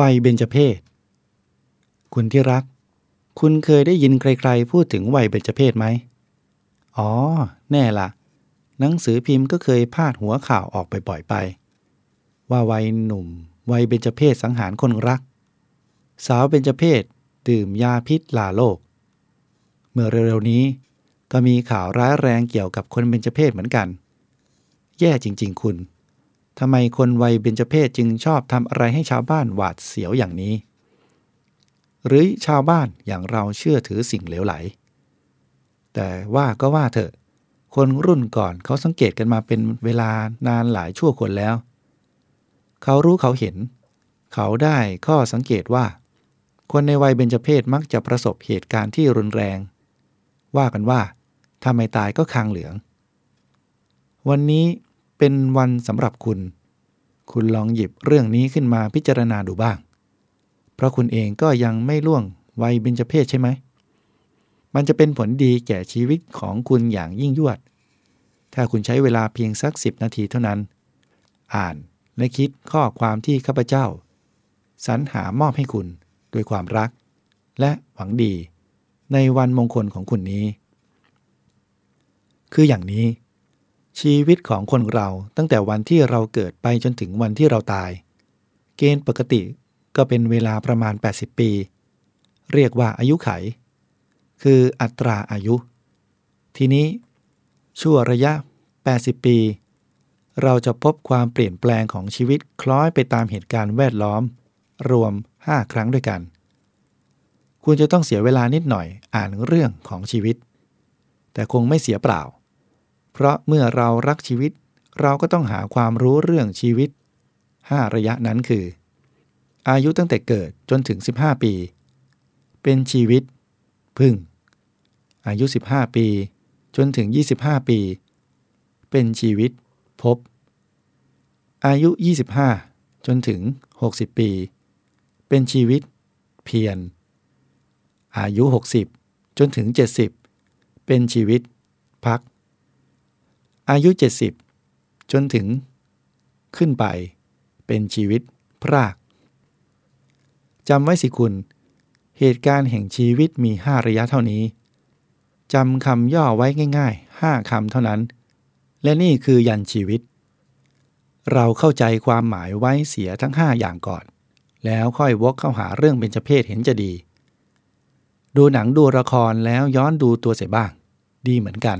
วัยเบญจเพศ คุณที่รัก คุณเคยได้ยินใครๆ พูดถึงวัยเบญจเพศไหม อ๋อ แน่ละหนังสือพิมพ์ก็เคยพาดหัวข่าวออกไปบ่อยไป ว่าวัยหนุ่ม วัยเบญจเพศสังหารคนรัก สาวเบญจเพศดื่มยาพิษลาโลก เมื่อเร็วๆนี้ก็มีข่าวร้ายแรงเกี่ยวกับคนเบญจเพศเหมือนกัน แย่จริง ๆ คุณ ทำไมคนวัยเบญจเพศจึงชอบทำอะไรให้ชาวบ้านหวาดเสียวอย่างนี้ หรือชาวบ้านอย่างเราเชื่อถือสิ่งเหลวไหล แต่ว่าก็ว่าเถอะ คนรุ่นก่อนเขาสังเกตกันมาเป็นเวลานานหลายชั่วคนแล้ว เขารู้เขาเห็น เขาได้ข้อสังเกตว่า คนในวัยเบญจเพศมักจะประสบเหตุการณ์ที่รุนแรง ว่ากันว่าถ้าไม่ตายก็คางเหลือง วันนี้ เป็นวันสำหรับคุณ คุณลองหยิบเรื่องนี้ขึ้นมาพิจารณาดูบ้าง เพราะคุณเองก็ยังไม่ล่วงวัยเบญจเพศใช่ไหม มันจะเป็นผลดีแก่ชีวิตของคุณอย่างยิ่งยวด ถ้าคุณใช้เวลาเพียงสักสิบนาทีเท่านั้น อ่านและคิดข้อความที่ข้าพเจ้า สรรหามอบให้คุณด้วยความรัก และหวังดีในวันมงคลของคุณนี้ คืออย่างนี้ ชีวิตของคนเราตั้งแต่วันที่เราเกิดไปจนถึงวันที่เราตาย เกณฑ์ปกติก็เป็นเวลาประมาณ 80 ปี เรียกว่าอายุไข คืออัตราอายุ ทีนี้ ชั่วระยะ 80 ปี เราจะพบความเปลี่ยนแปลงของชีวิตคล้อยไปตามเหตุการณ์แวดล้อม รวม 5 ครั้งด้วยกัน คุณจะต้องเสียเวลานิดหน่อยอ่านเรื่องของชีวิต แต่คงไม่เสียเปล่า เพราะเมื่อเรารักชีวิต เราก็ต้องหาความรู้เรื่องชีวิต 5 ระยะนั้นคือ อายุตั้งแต่เกิดจนถึง 15 ปี เป็นชีวิต พึ่ง อายุ 15 ปี จนถึง 25 ปี เป็นชีวิต พบ อายุ 25 จนถึง 60 ปี เป็นชีวิต เพียร อายุ 60 จนถึง 70 เป็นชีวิต พัก อายุ 70 จนถึง ขึ้นไปเป็นชีวิตพรากจำไว้สิคุณ เหตุการณ์แห่งชีวิตมี5ระยะเท่านี้จำคำย่อไว้ง่ายๆ5คำเท่านั้น และนี่คือยันชีวิต เราเข้าใจความหมายไว้เสียทั้ง5อย่างก่อน แล้วค่อยวกเข้าหาเรื่องเบญจเพศเห็นจะดี ดูหนังดูละครแล้วย้อนดูตัวเสียบ้าง ดีเหมือนกัน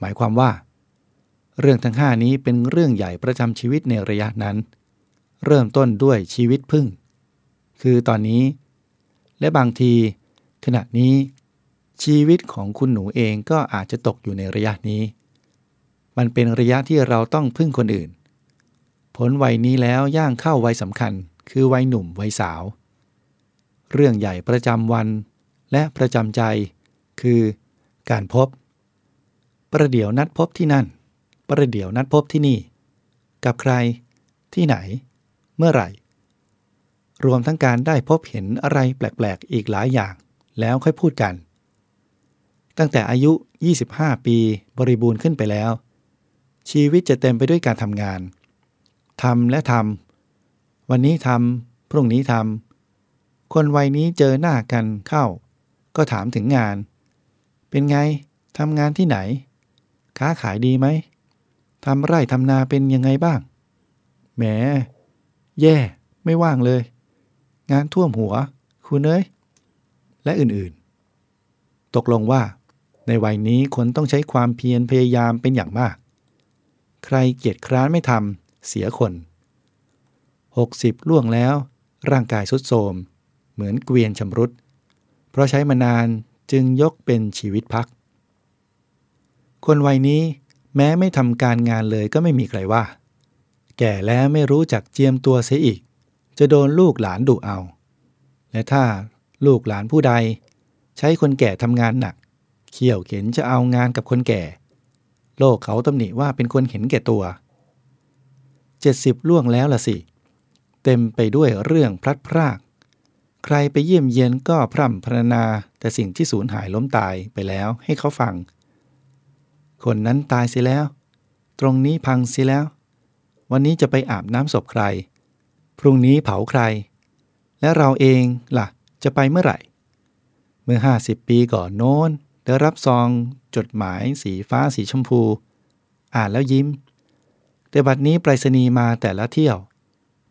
หมายความว่า เรื่องทั้งห้านี้เป็นเรื่องใหญ่ประจำชีวิตในระยะนั้น เริ่มต้นด้วยชีวิตพึ่ง คือตอนนี้ และบางที ขณะนี้ ชีวิตของคุณหนูเองก็อาจจะตกอยู่ในระยะนี้ มันเป็นระยะที่เราต้องพึ่งคนอื่น ผลวัยนี้แล้วย่างเข้าวัยสำคัญ คือวัยหนุ่มวัยสาว เรื่องใหญ่ประจำวันและประจำใจ คือ การพบ ประเดี๋ยวนัดพบที่นั่น ประเดี๋ยวนัดพบที่นี่ กับใคร ที่ไหน เมื่อไหร่ รวมทั้งการได้พบเห็นอะไรแปลกๆอีกหลายอย่าง แล้วค่อยพูดกัน ตั้งแต่อายุ 25 ปีบริบูรณ์ขึ้นไปแล้ว ชีวิตจะเต็มไปด้วยการทำงานทำและทำวันนี้ทำพรุ่งนี้ทำคนวัยนี้เจอหน้ากันเข้า ก็ถามถึงงาน เป็นไงทำงานที่ไหน ค้าขายดีไหม ทำไร่ทำนาเป็นยังไงบ้าง แหม แย่ ไม่ว่างเลย งานท่วมหัว คุณเอ้ย และอื่นๆ ตกลงว่า ในวัยนี้คนต้องใช้ความเพียรพยายามเป็นอย่างมาก ใครเกียจคร้านไม่ทำเสียคน 60 ล่วงแล้ว ร่างกายสุดโทมเหมือนเกวียนชำรุด เพราะใช้มานานจึงยกเป็นชีวิตพัก คนวัยนี้ แม้ไม่ทำการงานเลยก็ไม่มีใครว่า แก่แล้วไม่รู้จักเจียมตัวเสียอีก จะโดนลูกหลานดุเอา และถ้าลูกหลานผู้ใด ใช้คนแก่ทำงานหนัก เขี่ยวเข็นจะเอางานกับคนแก่ โลกเขาตำหนิว่าเป็นคนเห็นแก่ตัวเจ็ดสิบล่วงแล้วล่ะสิ เต็มไปด้วยเรื่องพลัดพราก ใครไปเยี่ยมเยียนก็พร่ำพรรณนาแต่สิ่งที่สูญหายล้มตายไปแล้วให้เขาฟัง คนนั้นตายเสียแล้ว ตรงนี้พังเสียแล้ว วันนี้จะไปอาบน้ำศพใคร พรุ่งนี้เผาใคร และเราเองละ่ะ จะไปเมื่อไหร่ เมื่อ 50 ปีก่อนโน้นได้รับซองจดหมายสีฟ้าสีชมพู อ่านแล้วยิ้ม แต่บัดนี้ไปรษณีย์มาแต่ละเที่ยว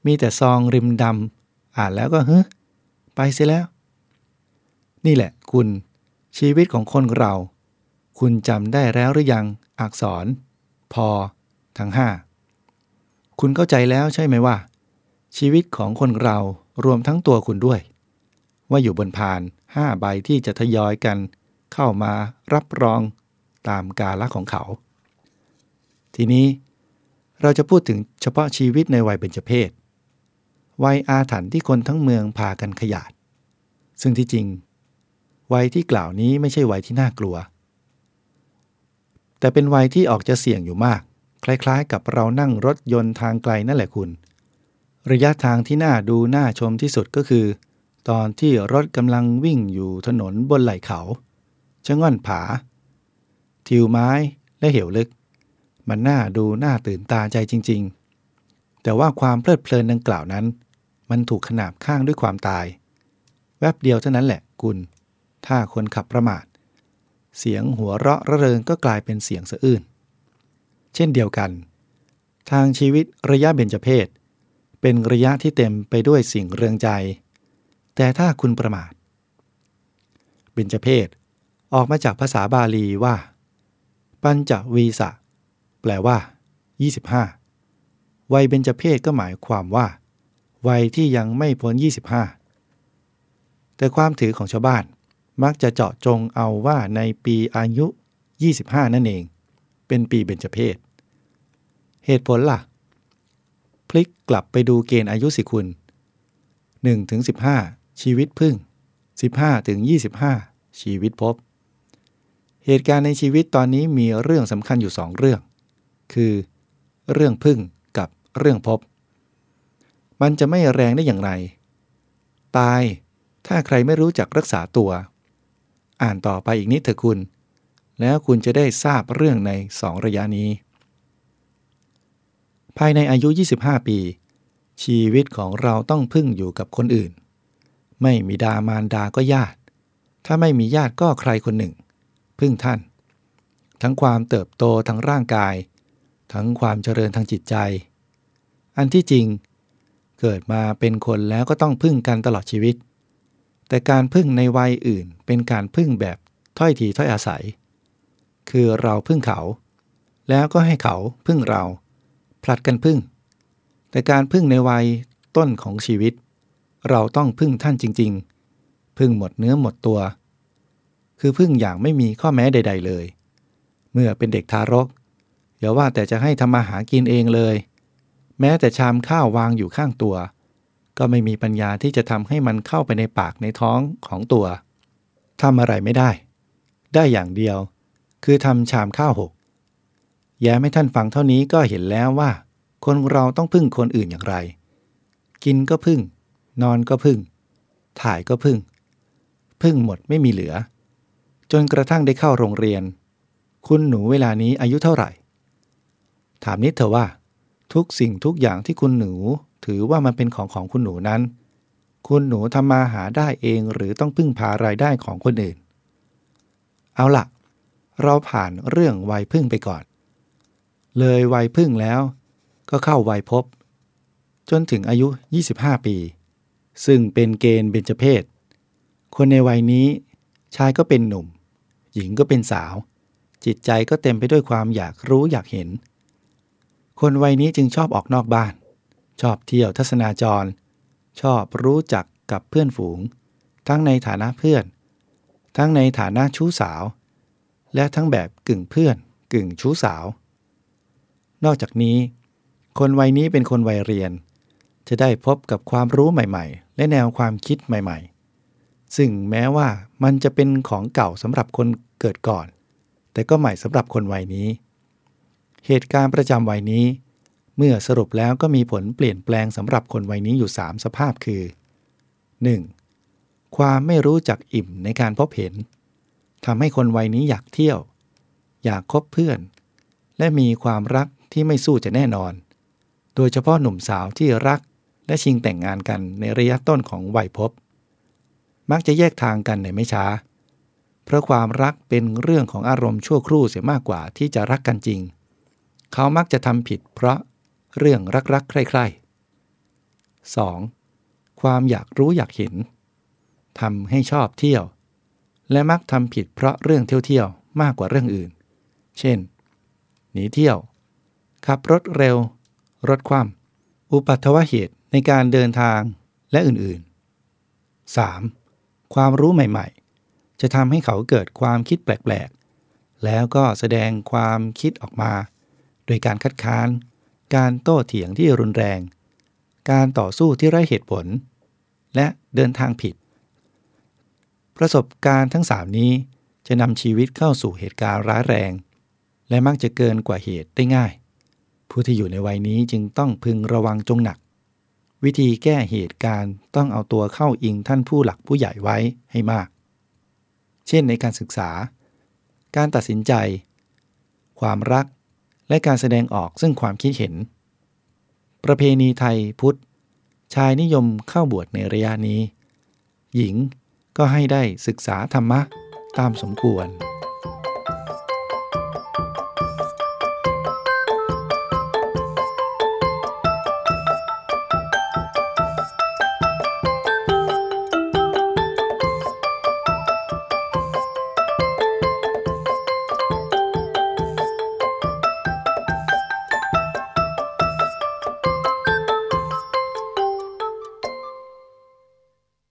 มีแต่ซองริมดำอ่านแล้วก็เฮ้ไปเสียแล้ว นี่แหละคุณชีวิตของคนเรา คุณจำได้แล้วหรือยัง อักษร พอ ทั้งห้าคุณเข้าใจแล้วใช่ไหมว่า ชีวิตของคนเรารวมทั้งตัวคุณด้วย ว่าอยู่บนพานห้าใบที่จะทยอยกัน เข้ามารับรองตามกาลของเขา ทีนี้เราจะพูดถึงเฉพาะชีวิตในวัยเบญจเพศ วัยอาถรรพ์ที่คนทั้งเมืองพากันขยาด ซึ่งที่จริง วัยที่กล่าวนี้ไม่ใช่วัยที่น่ากลัว แต่เป็นวัยที่ออกจะเสี่ยงอยู่มาก คล้ายๆ กับเรานั่งรถยนต์ทางไกลนั่นแหละคุณ ระยะทางที่น่าดูน่าชมที่สุดก็คือ ตอนที่รถกำลังวิ่งอยู่ถนนบนไหล่เขาชะง่อนผา ทิวไม้และเหวลึก มันน่าดูน่าตื่นตาใจจริง ๆ แต่ว่าความเพลิดเพลินดังกล่าวนั้น มันถูกขนาบข้างด้วยความตาย แวบเดียวเท่านั้นแหละกุลถ้าคนขับประมาท เสียงหัวเราะระเริงก็กลายเป็นเสียงสะอื้น เช่นเดียวกัน ทางชีวิตระยะเบญจเพศ เป็นระยะที่เต็มไปด้วยสิ่งเรืองใจ แต่ถ้าคุณประมาท เบญจเพศออกมาจากภาษาบาลีว่า ปัญจวีสะแปลว่า 25 วัยเบญจเพศก็หมายความว่า วัยที่ยังไม่พ้น 25 แต่ความถือของชาวบ้าน มักจะเจาะจงเอาว่าในปีอายุ 25 นั่นเอง เป็นปีเบญจเพศ เหตุผลล่ะ พลิกกลับไปดูเกณฑ์อายุสิคุณ1ถึง15 ชีวิตพึ่ง 15ถึง25 ชีวิตพบ เหตุการณ์ในชีวิตตอนนี้มีเรื่องสำคัญอยู่สองเรื่อง คือ เรื่องพึ่งกับเรื่องพบ มันจะไม่แรงได้อย่างไร ตายถ้าใครไม่รู้จักรักษาตัว อ่านต่อไปอีกนิดเถอะคุณ แล้วคุณจะได้ทราบเรื่องในสองระยะนี้ ภายในอายุ 25 ปี ชีวิตของเราต้องพึ่งอยู่กับคนอื่น ไม่มีดามารดาก็ญาติ ถ้าไม่มีญาติก็ใครคนหนึ่ง พึ่งท่าน ทั้งความเติบโตทางร่างกาย ทั้งความเจริญทางจิตใจ อันที่จริง เกิดมาเป็นคนแล้วก็ต้องพึ่งกันตลอดชีวิต แต่การพึ่งในวัยอื่นเป็นการพึ่งแบบถ้อยทีถ้อยอาศัย คือเราพึ่งเขา แล้วก็ให้เขาพึ่งเรา ผลัดกันพึ่ง แต่การพึ่งในวัยต้นของชีวิต เราต้องพึ่งท่านจริง ๆ พึ่งหมดเนื้อหมดตัว คือพึ่งอย่างไม่มีข้อแม้ใด ๆ เลย เมื่อเป็นเด็กทารกอย่าว่าแต่จะให้ทำมาหากินเองเลย แม้แต่ชามข้าววางอยู่ข้างตัว ก็ไม่มีปัญญาที่จะทำให้มันเข้าไปในปากในท้องของตัวทำอะไรไม่ได้ ได้อย่างเดียว คือทำชามข้าวหกแย้ไม่ท่านฟังเท่านี้ก็เห็นแล้วว่า คนเราต้องพึ่งคนอื่นอย่างไร กินก็พึ่ง นอนก็พึ่ง ถ่ายก็พึ่ง พึ่งหมดไม่มีเหลือ จนกระทั่งได้เข้าโรงเรียน คุณหนูเวลานี้อายุเท่าไหร่ ถามนิดเถอะว่า ทุกสิ่งทุกอย่างที่คุณหนู ถือว่ามันเป็นของของคุณหนูนั้น คุณหนูทำมาหาได้เองหรือต้องพึ่งพารายได้ของคนอื่น เอาละเราผ่านเรื่องวัยพึ่งไปก่อน เลยวัยพึ่งแล้ว ก็เข้าวัยพบ จนถึงอายุ 25 ปี ซึ่งเป็นเกณฑ์เบญจเพศ คนในวัยนี้ชายก็เป็นหนุ่ม หญิงก็เป็นสาว จิตใจก็เต็มไปด้วยความอยากรู้อยากเห็น คนวัยนี้จึงชอบออกนอกบ้าน ชอบเที่ยวทัศนาจร ชอบรู้จักกับเพื่อนฝูง ทั้งในฐานะเพื่อน ทั้งในฐานะชู้สาว และทั้งแบบกึ่งเพื่อน กึ่งชู้สาว นอกจากนี้ คนวัยนี้เป็นคนวัยเรียน จะได้พบกับความรู้ใหม่ ๆ และแนวความคิดใหม่ ๆ ซึ่งแม้ว่ามันจะเป็นของเก่าสำหรับคนเกิดก่อน แต่ก็ใหม่สำหรับคนวัยนี้ เหตุการณ์ประจำวัยนี้ เมื่อสรุปแล้วก็มีผลเปลี่ยนแปลงสำหรับคนวัยนี้อยู่ 3 สภาพคือ 1. ความไม่รู้จักอิ่มในการพบเห็นทำให้คนวัยนี้อยากเที่ยว อยากคบเพื่อน และมีความรักที่ไม่สู้จะแน่นอน โดยเฉพาะหนุ่มสาวที่รักและชิงแต่งงานกันในระยะต้นของวัยพบ มักจะแยกทางกันในไม่ช้า เพราะความรักเป็นเรื่องของอารมณ์ชั่วครู่เสียมากกว่าที่จะรักกันจริง เขามักจะทำผิดเพราะ เรื่องรักๆ ใคร่ๆ 2. ความอยากรู้อยากเห็นทำให้ชอบเที่ยว และมักทำผิดเพราะเรื่องเที่ยวๆ มากกว่าเรื่องอื่น เช่น หนีเที่ยว ขับรถเร็ว รถคว่ำอุปัตถวเหตุในการเดินทางและอื่นๆ 3. ความรู้ใหม่ๆ จะทำให้เขาเกิดความคิดแปลกๆ แล้วก็แสดงความคิดออกมา โดยการคัดค้าน การโต้เถียงที่รุนแรง การต่อสู้ที่ไร้เหตุผล และเดินทางผิด ประสบการณ์ทั้งสามนี้จะนำชีวิตเข้าสู่เหตุการณ์ร้ายแรง และมักจะเกินกว่าเหตุได้ง่าย ผู้ที่อยู่ในวัยนี้จึงต้องพึงระวังจงหนัก วิธีแก้เหตุการณ์ต้องเอาตัวเข้าอิงท่านผู้หลักผู้ใหญ่ไว้ให้มาก เช่นในการศึกษา การตัดสินใจ ความรัก และการแสดงออกซึ่งความคิดเห็น ประเพณีไทยพุทธ ชายนิยมเข้าบวชในระยะนี้ หญิงก็ให้ได้ศึกษาธรรมะตามสมควร